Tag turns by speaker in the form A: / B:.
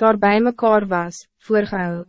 A: daar bij mekaar was, voorgehou.